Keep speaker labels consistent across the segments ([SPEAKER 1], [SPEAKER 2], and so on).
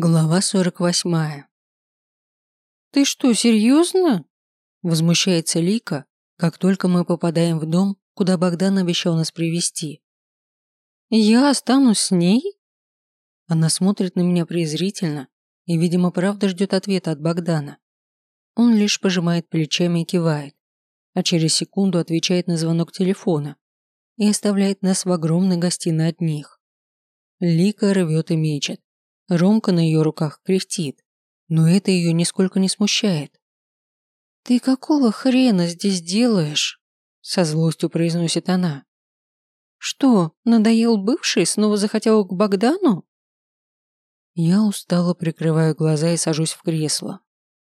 [SPEAKER 1] Глава 48. «Ты что, серьезно?» Возмущается Лика, как только мы попадаем в дом, куда Богдан обещал нас привести. «Я останусь с ней?» Она смотрит на меня презрительно и, видимо, правда ждет ответа от Богдана. Он лишь пожимает плечами и кивает, а через секунду отвечает на звонок телефона и оставляет нас в огромной гостиной одних. Лика рвет и мечет Ромка на ее руках кряхтит, но это ее нисколько не смущает. «Ты какого хрена здесь делаешь?» со злостью произносит она. «Что, надоел бывший, снова захотел к Богдану?» Я устало прикрываю глаза и сажусь в кресло.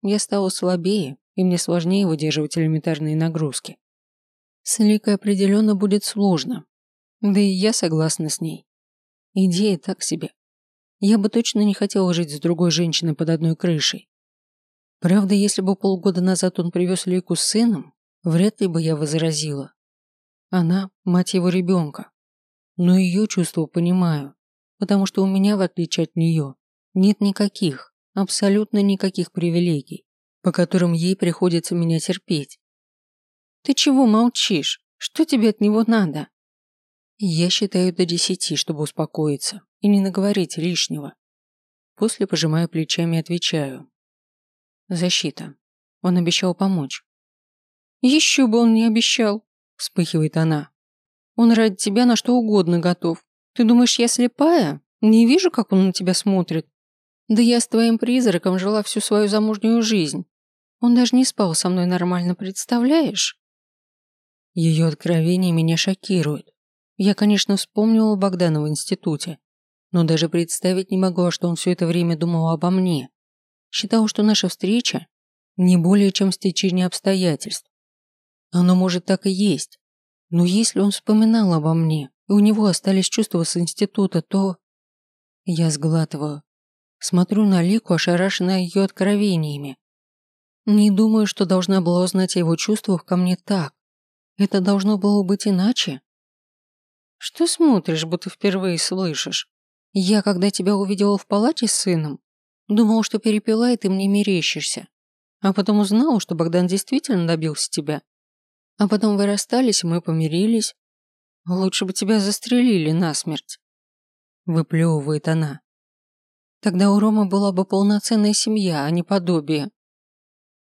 [SPEAKER 1] Я стала слабее, и мне сложнее выдерживать элементарные нагрузки. С Ликой определенно будет сложно. Да и я согласна с ней. Идея так себе. Я бы точно не хотела жить с другой женщиной под одной крышей. Правда, если бы полгода назад он привез Лику с сыном, вряд ли бы я возразила. Она – мать его ребенка. Но ее чувства понимаю, потому что у меня, в отличие от нее, нет никаких, абсолютно никаких привилегий, по которым ей приходится меня терпеть. «Ты чего молчишь? Что тебе от него надо?» Я считаю до десяти, чтобы успокоиться и не наговорить лишнего. После пожимаю плечами и отвечаю. Защита. Он обещал помочь. Еще бы он не обещал, вспыхивает она. Он ради тебя на что угодно готов. Ты думаешь, я слепая? Не вижу, как он на тебя смотрит. Да я с твоим призраком жила всю свою замужнюю жизнь. Он даже не спал со мной нормально, представляешь? Ее откровения меня шокируют. Я, конечно, вспомнила Богдана в институте, но даже представить не могла, что он все это время думал обо мне. Считал, что наша встреча не более чем стечение обстоятельств. Оно может так и есть. Но если он вспоминал обо мне, и у него остались чувства с института, то... Я сглатываю. Смотрю на Лику, ошарашенная ее откровениями. Не думаю, что должна была узнать о его чувствах ко мне так. Это должно было быть иначе. Что смотришь, будто впервые слышишь? Я, когда тебя увидела в палате с сыном, думала, что перепила, и ты мне мерещишься. А потом узнала, что Богдан действительно добился тебя. А потом вы расстались, и мы помирились. Лучше бы тебя застрелили насмерть. Выплевывает она. Тогда у Ромы была бы полноценная семья, а не подобие.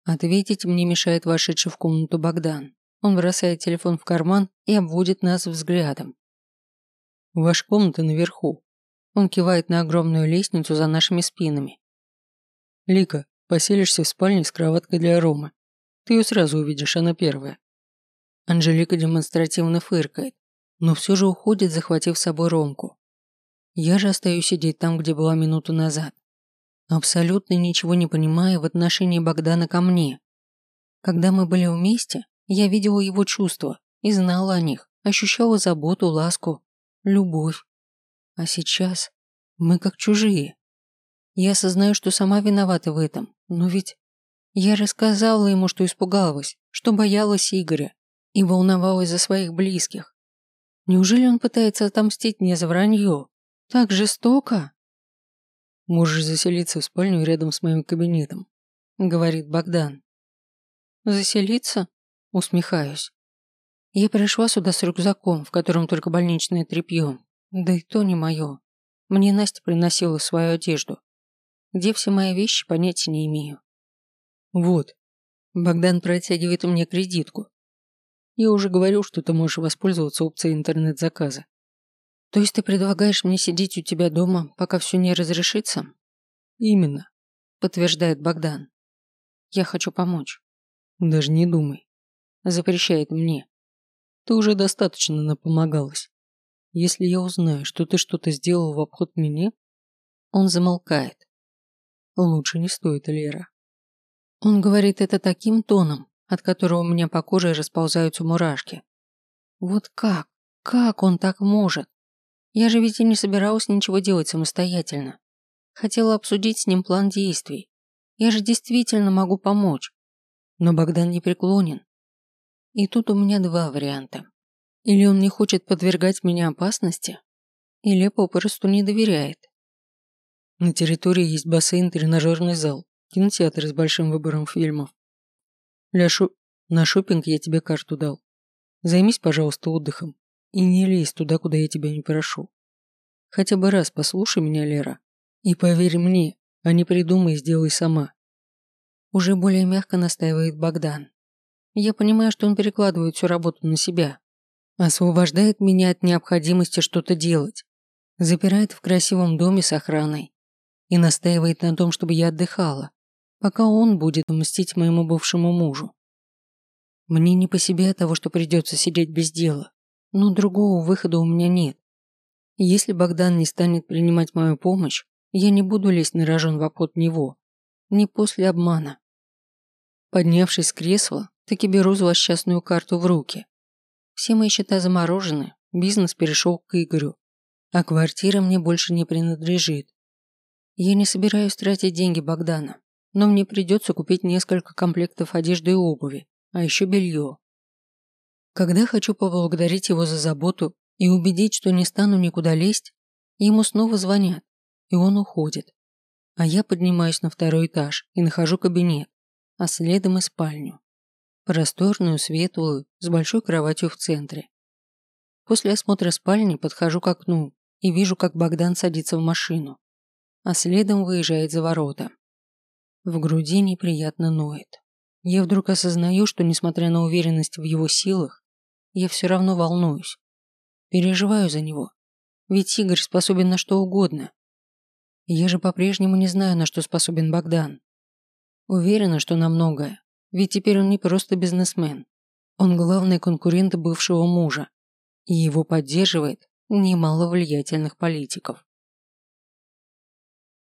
[SPEAKER 1] Ответить мне мешает вошедший в комнату Богдан. Он бросает телефон в карман и обводит нас взглядом. Ваша комната наверху. Он кивает на огромную лестницу за нашими спинами. Лика, поселишься в спальне с кроваткой для Ромы. Ты ее сразу увидишь, она первая. Анжелика демонстративно фыркает, но все же уходит, захватив с собой Ромку. Я же остаюсь сидеть там, где была минуту назад. Абсолютно ничего не понимая в отношении Богдана ко мне. Когда мы были вместе, я видела его чувства и знала о них, ощущала заботу, ласку, любовь. А сейчас мы как чужие. Я осознаю, что сама виновата в этом, но ведь я рассказала ему, что испугалась, что боялась Игоря и волновалась за своих близких. Неужели он пытается отомстить мне за вранье? Так жестоко? Можешь заселиться в спальню рядом с моим кабинетом, говорит Богдан. Заселиться? Усмехаюсь. Я пришла сюда с рюкзаком, в котором только больничное тряпье, да и то не мое. Мне Настя приносила свою одежду. Где все мои вещи, понятия не имею. Вот. Богдан протягивает мне кредитку. Я уже говорил, что ты можешь воспользоваться опцией интернет-заказа. То есть ты предлагаешь мне сидеть у тебя дома, пока все не разрешится? Именно, подтверждает Богдан. Я хочу помочь. Даже не думай. Запрещает мне. Ты уже достаточно напомогалась. Если я узнаю, что ты что-то сделал в обход меня, он замолкает. Лучше не стоит, Лера. Он говорит это таким тоном, от которого у меня по коже расползаются мурашки. Вот как? Как он так может? Я же ведь и не собиралась ничего делать самостоятельно. Хотела обсудить с ним план действий. Я же действительно могу помочь. Но Богдан не преклонен. И тут у меня два варианта. Или он не хочет подвергать меня опасности, или попросту не доверяет. На территории есть бассейн, тренажерный зал, кинотеатр с большим выбором фильмов. Для шо... На шопинг я тебе карту дал. Займись, пожалуйста, отдыхом и не лезь туда, куда я тебя не прошу. Хотя бы раз послушай меня, Лера, и поверь мне, а не придумай и сделай сама. Уже более мягко настаивает Богдан. Я понимаю, что он перекладывает всю работу на себя. Освобождает меня от необходимости что-то делать. Запирает в красивом доме с охраной. И настаивает на том, чтобы я отдыхала, пока он будет мстить моему бывшему мужу. Мне не по себе от того, что придется сидеть без дела, но другого выхода у меня нет. Если Богдан не станет принимать мою помощь, я не буду лезть на рожон в обход него. Не после обмана. Поднявшись с кресла, таки беру злосчастную карту в руки. Все мои счета заморожены, бизнес перешел к Игорю, а квартира мне больше не принадлежит. Я не собираюсь тратить деньги Богдана, но мне придется купить несколько комплектов одежды и обуви, а еще белье. Когда хочу поблагодарить его за заботу и убедить, что не стану никуда лезть, ему снова звонят, и он уходит. А я поднимаюсь на второй этаж и нахожу кабинет, а следом и спальню. Просторную, светлую, с большой кроватью в центре. После осмотра спальни подхожу к окну и вижу, как Богдан садится в машину, а следом выезжает за ворота. В груди неприятно ноет. Я вдруг осознаю, что, несмотря на уверенность в его силах, я все равно волнуюсь. Переживаю за него. Ведь Игорь способен на что угодно. Я же по-прежнему не знаю, на что способен Богдан. Уверена, что на многое. Ведь теперь он не просто бизнесмен. Он главный конкурент бывшего мужа. И его поддерживает немало влиятельных политиков.